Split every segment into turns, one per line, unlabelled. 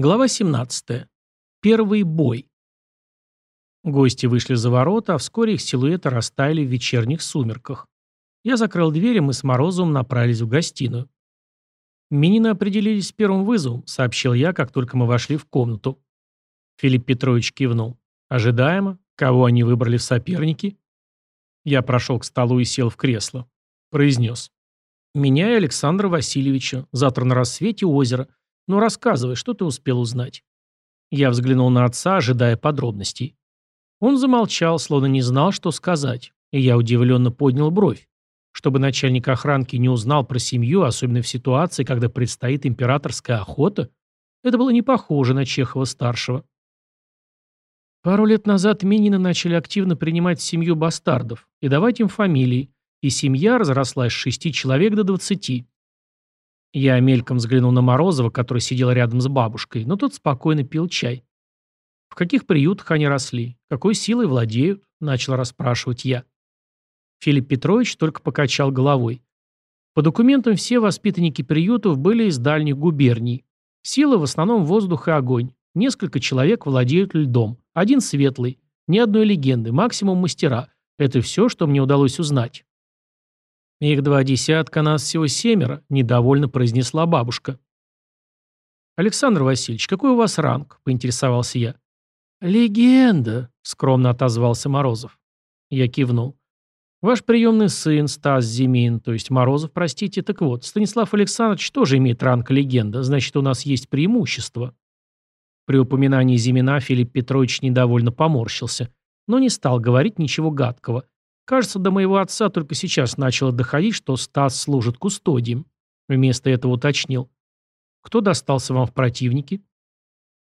Глава 17. Первый бой. Гости вышли за ворота, а вскоре их силуэты растаяли в вечерних сумерках. Я закрыл дверь, и мы с Морозовым направились в гостиную. «Минины определились с первым вызовом», — сообщил я, как только мы вошли в комнату. Филипп Петрович кивнул. «Ожидаемо. Кого они выбрали в соперники?» Я прошел к столу и сел в кресло. Произнес. «Меня и Александра Васильевича. Завтра на рассвете озеро. «Ну, рассказывай, что ты успел узнать?» Я взглянул на отца, ожидая подробностей. Он замолчал, словно не знал, что сказать, и я удивленно поднял бровь. Чтобы начальник охранки не узнал про семью, особенно в ситуации, когда предстоит императорская охота, это было не похоже на Чехова-старшего. Пару лет назад Минины начали активно принимать семью бастардов и давать им фамилии, и семья разрослась с шести человек до двадцати. Я мельком взглянул на Морозова, который сидел рядом с бабушкой, но тот спокойно пил чай. «В каких приютах они росли? Какой силой владеют?» – начал расспрашивать я. Филипп Петрович только покачал головой. По документам все воспитанники приютов были из дальних губерний. Сила в основном воздух и огонь. Несколько человек владеют льдом. Один светлый. Ни одной легенды, максимум мастера. Это все, что мне удалось узнать. «Их два десятка, нас всего семеро», – недовольно произнесла бабушка. «Александр Васильевич, какой у вас ранг?» – поинтересовался я. «Легенда», – скромно отозвался Морозов. Я кивнул. «Ваш приемный сын Стас Зимин, то есть Морозов, простите, так вот, Станислав Александрович тоже имеет ранг легенда, значит, у нас есть преимущество». При упоминании Зимина Филипп Петрович недовольно поморщился, но не стал говорить ничего гадкого – Кажется, до моего отца только сейчас начало доходить, что Стас служит кустодием. Вместо этого уточнил. Кто достался вам в противнике?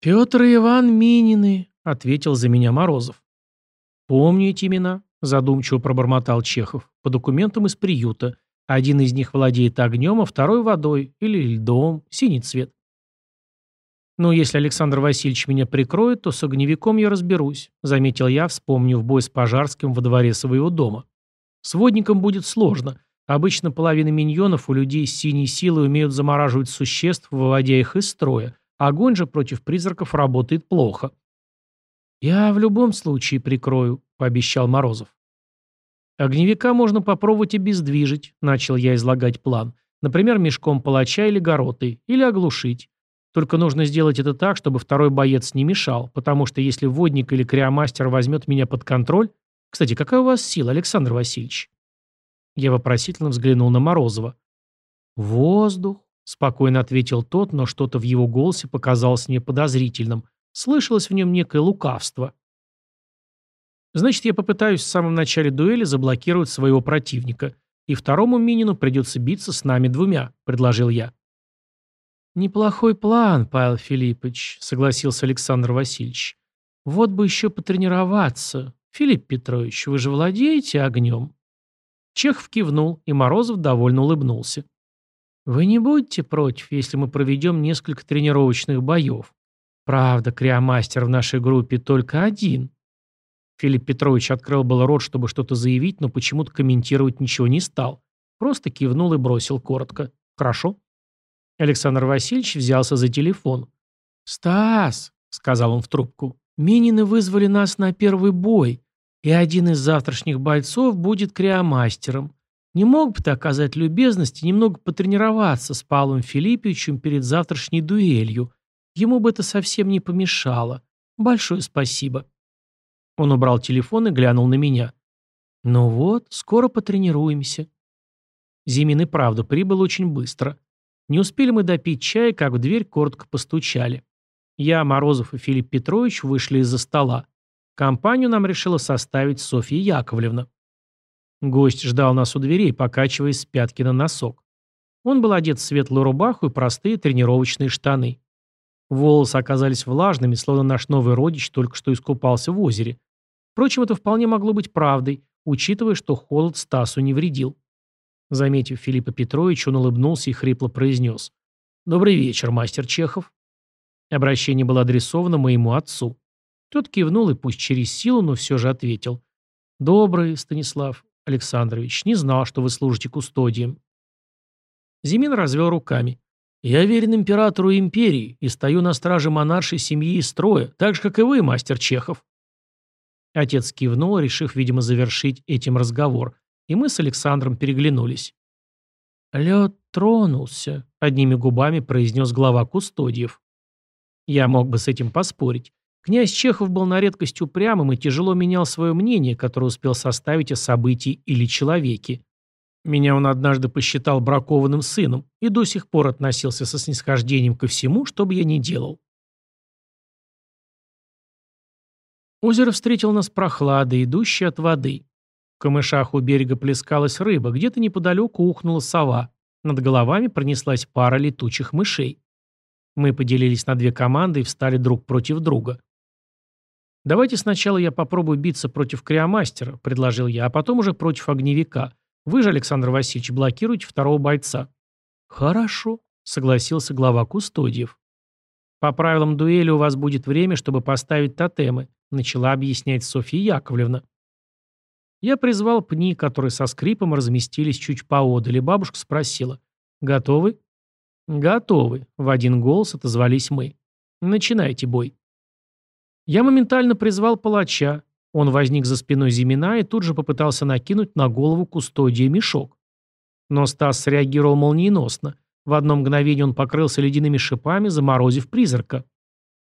Петр и Иван Минины, ответил за меня Морозов. Помню эти имена, задумчиво пробормотал Чехов. По документам из приюта. Один из них владеет огнем, а второй водой или льдом, синий цвет. «Ну, если Александр Васильевич меня прикроет, то с огневиком я разберусь», заметил я, вспомнив бой с Пожарским во дворе своего дома. «С водником будет сложно. Обычно половина миньонов у людей с синей силой умеют замораживать существ, выводя их из строя. Огонь же против призраков работает плохо». «Я в любом случае прикрою», — пообещал Морозов. «Огневика можно попробовать обездвижить», — начал я излагать план. «Например, мешком палача или горотой, или оглушить. Только нужно сделать это так, чтобы второй боец не мешал, потому что если водник или криомастер возьмет меня под контроль... Кстати, какая у вас сила, Александр Васильевич? Я вопросительно взглянул на Морозова. «Воздух», — спокойно ответил тот, но что-то в его голосе показалось мне подозрительным. Слышалось в нем некое лукавство. «Значит, я попытаюсь в самом начале дуэли заблокировать своего противника, и второму Минину придется биться с нами двумя», — предложил я. «Неплохой план, Павел Филиппович», — согласился Александр Васильевич. «Вот бы еще потренироваться. Филипп Петрович, вы же владеете огнем?» Чехов кивнул, и Морозов довольно улыбнулся. «Вы не будете против, если мы проведем несколько тренировочных боев? Правда, криомастер в нашей группе только один». Филипп Петрович открыл было рот, чтобы что-то заявить, но почему-то комментировать ничего не стал. Просто кивнул и бросил коротко. «Хорошо». Александр Васильевич взялся за телефон. «Стас», — сказал он в трубку, — «Минины вызвали нас на первый бой, и один из завтрашних бойцов будет криомастером. Не мог бы ты оказать любезность и немного потренироваться с Павлом Филипповичем перед завтрашней дуэлью? Ему бы это совсем не помешало. Большое спасибо». Он убрал телефон и глянул на меня. «Ну вот, скоро потренируемся». Зимин и правда прибыл очень быстро. Не успели мы допить чай, как в дверь коротко постучали. Я, Морозов и Филипп Петрович вышли из-за стола. Компанию нам решила составить Софья Яковлевна. Гость ждал нас у дверей, покачиваясь с пятки на носок. Он был одет в светлую рубаху и простые тренировочные штаны. Волосы оказались влажными, словно наш новый родич только что искупался в озере. Впрочем, это вполне могло быть правдой, учитывая, что холод Стасу не вредил. Заметив Филиппа Петровича, он улыбнулся и хрипло произнес. «Добрый вечер, мастер Чехов». Обращение было адресовано моему отцу. Тот кивнул и пусть через силу, но все же ответил. «Добрый, Станислав Александрович, не знал, что вы служите кустодием». Зимин развел руками. Я верен императору империи и стою на страже монаршей семьи и строя, так же, как и вы, мастер Чехов. Отец кивнул, решив, видимо, завершить этим разговор, и мы с Александром переглянулись. «Лед тронулся», — одними губами произнес глава Кустодиев. Я мог бы с этим поспорить. Князь Чехов был на редкость упрямым и тяжело менял свое мнение, которое успел составить о событии или человеке. Меня он однажды посчитал бракованным сыном и до сих пор относился со снисхождением ко всему, что бы я ни делал. Озеро встретило нас прохладой, идущей от воды. В камышах у берега плескалась рыба, где-то неподалеку ухнула сова. Над головами пронеслась пара летучих мышей. Мы поделились на две команды и встали друг против друга. «Давайте сначала я попробую биться против Криомастера», — предложил я, «а потом уже против огневика. Вы же, Александр Васильевич, блокируете второго бойца». «Хорошо», — согласился глава Кустодиев. «По правилам дуэли у вас будет время, чтобы поставить тотемы», — начала объяснять Софья Яковлевна. Я призвал пни, которые со скрипом разместились чуть поодаль, и бабушка спросила. «Готовы?» «Готовы», — в один голос отозвались мы. «Начинайте бой». Я моментально призвал палача. Он возник за спиной Зимина и тут же попытался накинуть на голову кустодия мешок. Но Стас среагировал молниеносно. В одно мгновение он покрылся ледяными шипами, заморозив призрака.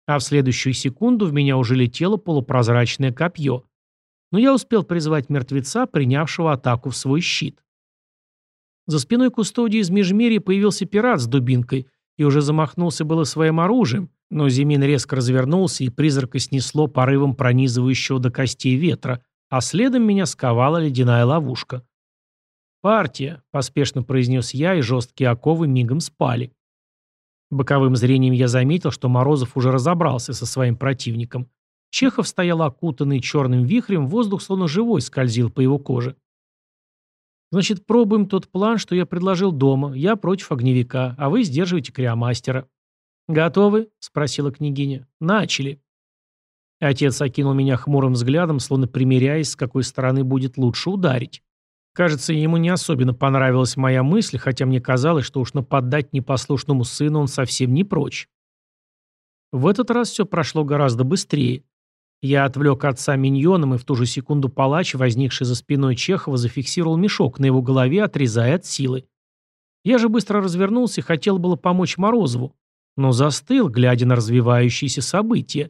А в следующую секунду в меня уже летело полупрозрачное копье но я успел призвать мертвеца, принявшего атаку в свой щит. За спиной кустодии из Межмерия появился пират с дубинкой и уже замахнулся было своим оружием, но Зимин резко развернулся, и призрака снесло порывом пронизывающего до костей ветра, а следом меня сковала ледяная ловушка. «Партия», — поспешно произнес я, и жесткие оковы мигом спали. Боковым зрением я заметил, что Морозов уже разобрался со своим противником. Чехов стоял окутанный черным вихрем, воздух словно живой скользил по его коже. «Значит, пробуем тот план, что я предложил дома. Я против огневика, а вы сдерживаете криомастера». «Готовы?» — спросила княгиня. «Начали». Отец окинул меня хмурым взглядом, словно примеряясь, с какой стороны будет лучше ударить. Кажется, ему не особенно понравилась моя мысль, хотя мне казалось, что уж нападать непослушному сыну он совсем не прочь. В этот раз все прошло гораздо быстрее. Я отвлек отца миньоном, и в ту же секунду палач, возникший за спиной Чехова, зафиксировал мешок на его голове, отрезая от силы. Я же быстро развернулся и хотел было помочь Морозову, но застыл, глядя на развивающиеся события.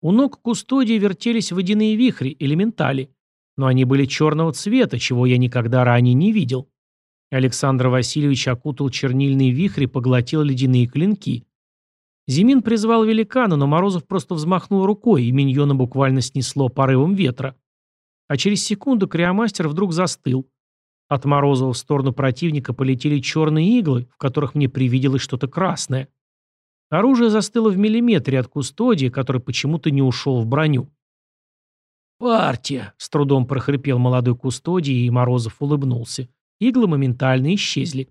У ног кустодии вертелись водяные вихри, элементали, но они были черного цвета, чего я никогда ранее не видел. Александр Васильевич окутал чернильные вихри поглотил ледяные клинки. Зимин призвал великана, но Морозов просто взмахнул рукой, и миньона буквально снесло порывом ветра. А через секунду Криомастер вдруг застыл. От Морозова в сторону противника полетели черные иглы, в которых мне привиделось что-то красное. Оружие застыло в миллиметре от кустодии, который почему-то не ушел в броню. «Партия!» — с трудом прохрипел молодой кустодий, и Морозов улыбнулся. Иглы моментально исчезли.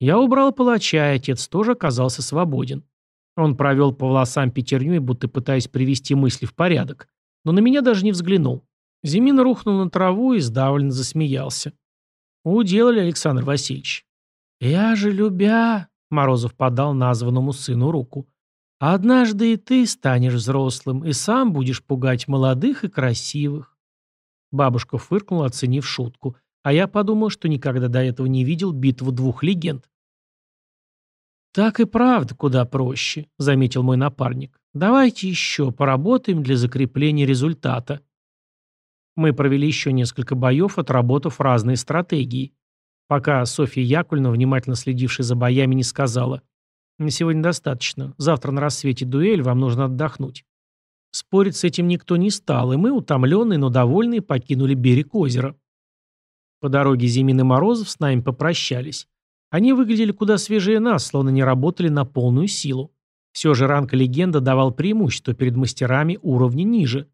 Я убрал палача, и отец тоже оказался свободен. Он провел по волосам пятерню, будто пытаясь привести мысли в порядок. Но на меня даже не взглянул. Зимин рухнул на траву и сдавленно засмеялся. «Уделали, Александр Васильевич». «Я же любя...» — Морозов подал названному сыну руку. «Однажды и ты станешь взрослым, и сам будешь пугать молодых и красивых». Бабушка фыркнула, оценив шутку. А я подумал, что никогда до этого не видел битву двух легенд. «Так и правда куда проще», — заметил мой напарник. «Давайте еще поработаем для закрепления результата». Мы провели еще несколько боев, отработав разные стратегии. Пока Софья Яковлевна, внимательно следившая за боями, не сказала. «На сегодня достаточно. Завтра на рассвете дуэль, вам нужно отдохнуть». Спорить с этим никто не стал, и мы, утомленные, но довольные, покинули берег озера. По дороге Зимин и Морозов с нами попрощались. Они выглядели куда свежее нас, словно не работали на полную силу. Все же ранг легенда давал преимущество перед мастерами уровня ниже.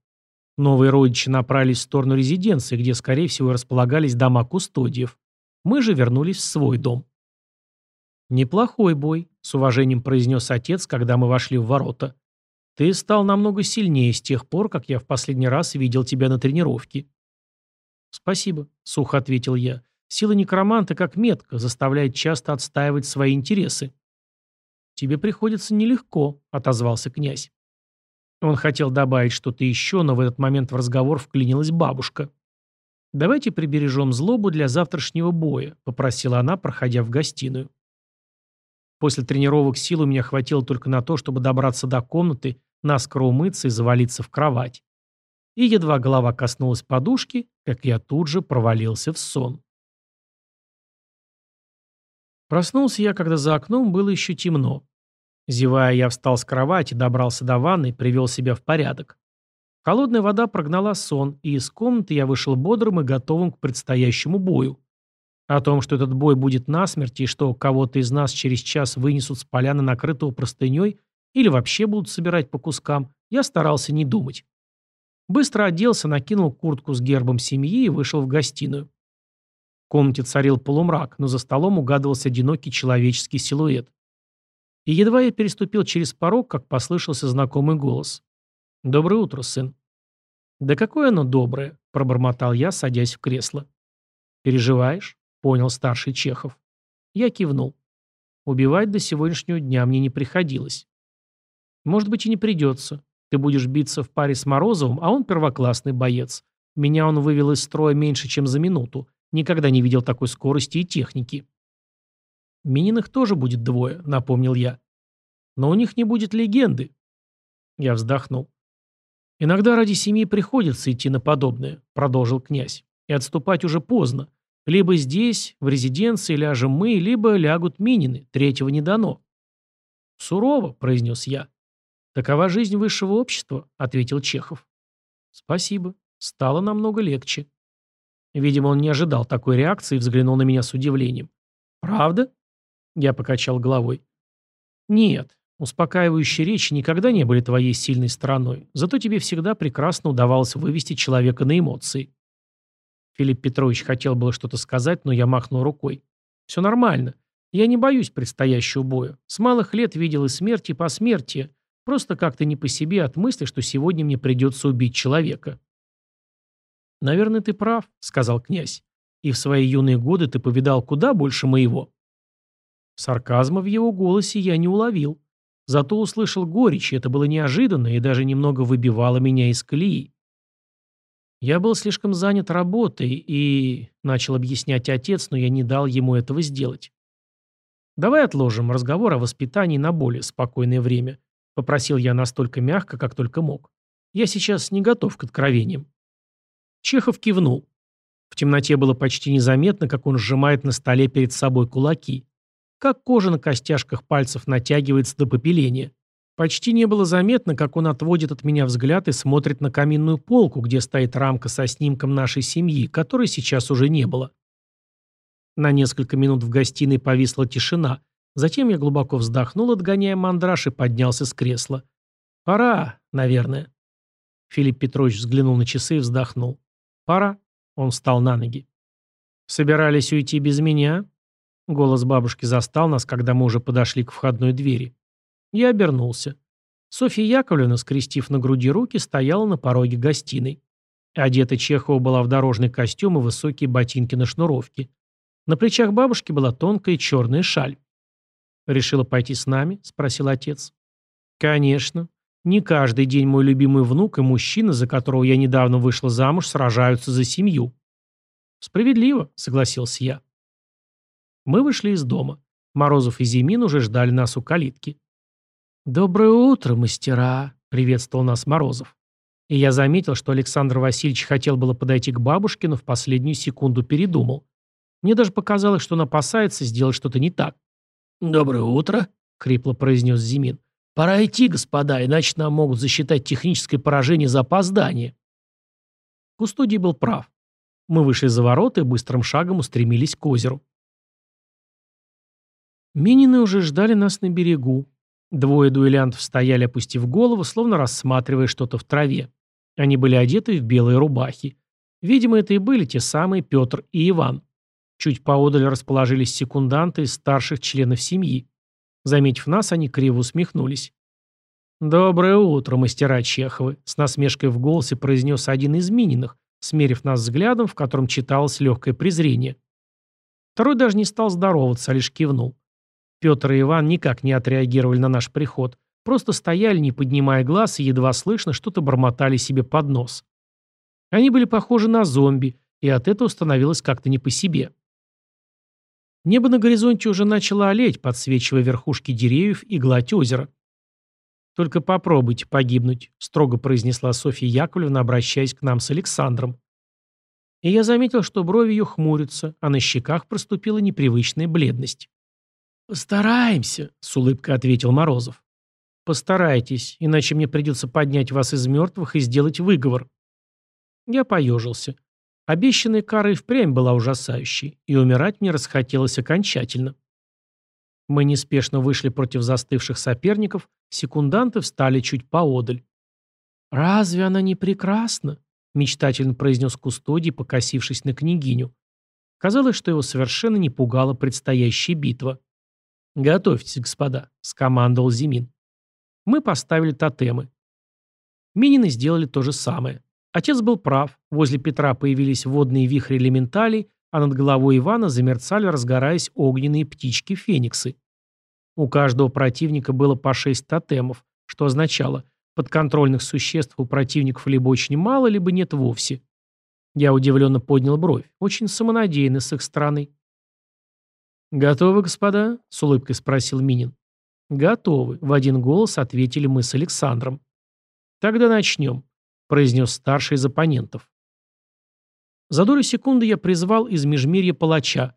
Новые родичи направились в сторону резиденции, где, скорее всего, располагались дома кустодиев. Мы же вернулись в свой дом. «Неплохой бой», — с уважением произнес отец, когда мы вошли в ворота. «Ты стал намного сильнее с тех пор, как я в последний раз видел тебя на тренировке». «Спасибо», — сухо ответил я. Сила некроманта как метка, заставляет часто отстаивать свои интересы. «Тебе приходится нелегко», — отозвался князь. Он хотел добавить что-то еще, но в этот момент в разговор вклинилась бабушка. «Давайте прибережем злобу для завтрашнего боя», — попросила она, проходя в гостиную. После тренировок сил у меня хватило только на то, чтобы добраться до комнаты, наскоро умыться и завалиться в кровать. И едва голова коснулась подушки, как я тут же провалился в сон. Проснулся я, когда за окном было еще темно. Зевая, я встал с кровати, добрался до ванны и привел себя в порядок. Холодная вода прогнала сон, и из комнаты я вышел бодрым и готовым к предстоящему бою. О том, что этот бой будет насмерть и что кого-то из нас через час вынесут с поляны, накрытого простыней, или вообще будут собирать по кускам, я старался не думать. Быстро оделся, накинул куртку с гербом семьи и вышел в гостиную. В комнате царил полумрак, но за столом угадывался одинокий человеческий силуэт. И едва я переступил через порог, как послышался знакомый голос. «Доброе утро, сын». «Да какое оно доброе», — пробормотал я, садясь в кресло. «Переживаешь?» — понял старший Чехов. Я кивнул. Убивать до сегодняшнего дня мне не приходилось. Может быть и не придется. Ты будешь биться в паре с Морозовым, а он первоклассный боец. Меня он вывел из строя меньше, чем за минуту. Никогда не видел такой скорости и техники. Мининых тоже будет двое, напомнил я. Но у них не будет легенды. Я вздохнул. Иногда ради семьи приходится идти на подобное, продолжил князь. И отступать уже поздно. Либо здесь, в резиденции, ляжем мы, либо лягут Минины. Третьего не дано. Сурово, произнес я. Такова жизнь высшего общества, ответил Чехов. Спасибо. Стало намного легче. Видимо, он не ожидал такой реакции и взглянул на меня с удивлением. «Правда?» Я покачал головой. «Нет, успокаивающие речи никогда не были твоей сильной стороной, зато тебе всегда прекрасно удавалось вывести человека на эмоции». Филипп Петрович хотел было что-то сказать, но я махнул рукой. «Все нормально. Я не боюсь предстоящего боя. С малых лет видел и смерть, и посмертие. Просто как-то не по себе от мысли, что сегодня мне придется убить человека». «Наверное, ты прав», — сказал князь. «И в свои юные годы ты повидал куда больше моего». Сарказма в его голосе я не уловил. Зато услышал горечь, и это было неожиданно и даже немного выбивало меня из колеи. Я был слишком занят работой и... Начал объяснять отец, но я не дал ему этого сделать. «Давай отложим разговор о воспитании на более спокойное время», попросил я настолько мягко, как только мог. «Я сейчас не готов к откровениям». Чехов кивнул. В темноте было почти незаметно, как он сжимает на столе перед собой кулаки. Как кожа на костяшках пальцев натягивается до попеления. Почти не было заметно, как он отводит от меня взгляд и смотрит на каминную полку, где стоит рамка со снимком нашей семьи, которой сейчас уже не было. На несколько минут в гостиной повисла тишина. Затем я глубоко вздохнул, отгоняя мандраж, и поднялся с кресла. «Пора, наверное». Филипп Петрович взглянул на часы и вздохнул. «Пора». Он встал на ноги. «Собирались уйти без меня?» Голос бабушки застал нас, когда мы уже подошли к входной двери. Я обернулся. Софья Яковлевна, скрестив на груди руки, стояла на пороге гостиной. Одета Чехова была в дорожный костюм и высокие ботинки на шнуровке. На плечах бабушки была тонкая черная шаль. «Решила пойти с нами?» – спросил отец. «Конечно. Не каждый день мой любимый внук и мужчина, за которого я недавно вышла замуж, сражаются за семью. Справедливо, согласился я. Мы вышли из дома. Морозов и Зимин уже ждали нас у калитки. «Доброе утро, мастера!» — приветствовал нас Морозов. И я заметил, что Александр Васильевич хотел было подойти к бабушке, но в последнюю секунду передумал. Мне даже показалось, что он опасается сделать что-то не так. «Доброе утро!» — хрипло произнес Зимин. «Пора идти, господа, иначе нам могут засчитать техническое поражение за опоздание». Кустодий был прав. Мы вышли за ворота и быстрым шагом устремились к озеру. Минины уже ждали нас на берегу. Двое дуэлянтов стояли, опустив голову, словно рассматривая что-то в траве. Они были одеты в белые рубахи. Видимо, это и были те самые Петр и Иван. Чуть поодаль расположились секунданты из старших членов семьи. Заметив нас, они криво усмехнулись. «Доброе утро, мастера Чеховы», — с насмешкой в голосе произнес один из Мининых, смерив нас взглядом, в котором читалось легкое презрение. Второй даже не стал здороваться, а лишь кивнул. Петр и Иван никак не отреагировали на наш приход, просто стояли, не поднимая глаз, и едва слышно что-то бормотали себе под нос. Они были похожи на зомби, и от этого становилось как-то не по себе. Небо на горизонте уже начало олеть, подсвечивая верхушки деревьев и гладь озера. «Только попробуйте погибнуть», — строго произнесла Софья Яковлевна, обращаясь к нам с Александром. И я заметил, что брови ее хмурятся, а на щеках проступила непривычная бледность. «Постараемся», — с улыбкой ответил Морозов. «Постарайтесь, иначе мне придется поднять вас из мертвых и сделать выговор». Я поежился. Обещанная кара и впрямь была ужасающей, и умирать мне расхотелось окончательно. Мы неспешно вышли против застывших соперников, секунданты встали чуть поодаль. «Разве она не прекрасна?» – мечтательно произнес Кустодий, покосившись на княгиню. Казалось, что его совершенно не пугала предстоящая битва. «Готовьтесь, господа», – скомандовал Зимин. Мы поставили тотемы. Минины сделали то же самое. Отец был прав. Возле Петра появились водные вихри элементалей, а над головой Ивана замерцали, разгораясь огненные птички-фениксы. У каждого противника было по шесть тотемов, что означало, подконтрольных существ у противников либо очень мало, либо нет вовсе. Я удивленно поднял бровь. Очень самонадеянно с их стороны. «Готовы, господа?» — с улыбкой спросил Минин. «Готовы», — в один голос ответили мы с Александром. «Тогда начнем произнес старший из оппонентов. За долю секунды я призвал из межмирья палача.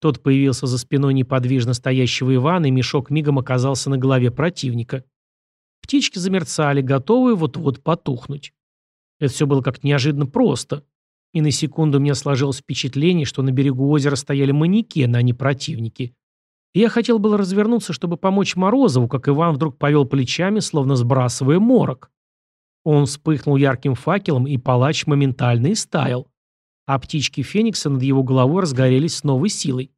Тот появился за спиной неподвижно стоящего Ивана, и мешок мигом оказался на голове противника. Птички замерцали, готовые вот-вот потухнуть. Это все было как неожиданно просто. И на секунду у меня сложилось впечатление, что на берегу озера стояли манекены, а не противники. И я хотел было развернуться, чтобы помочь Морозову, как Иван вдруг повел плечами, словно сбрасывая морок. Он вспыхнул ярким факелом, и палач моментально истаял. А птички Феникса над его головой разгорелись с новой силой.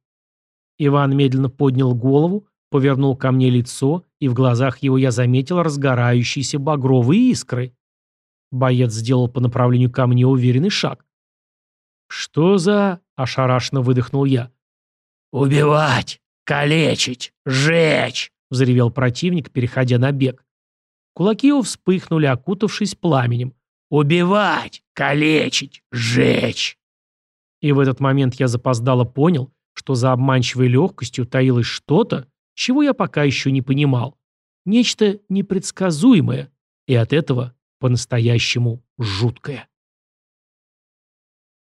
Иван медленно поднял голову, повернул ко мне лицо, и в глазах его я заметил разгорающиеся багровые искры. Боец сделал по направлению ко мне уверенный шаг. «Что за...» — ошарашенно выдохнул я. «Убивать! Калечить! Жечь!» — взревел противник, переходя на бег. Кулаки его вспыхнули, окутавшись пламенем. «Убивать! Калечить! Жечь!» И в этот момент я запоздало понял, что за обманчивой легкостью таилось что-то, чего я пока еще не понимал. Нечто непредсказуемое и от этого по-настоящему жуткое.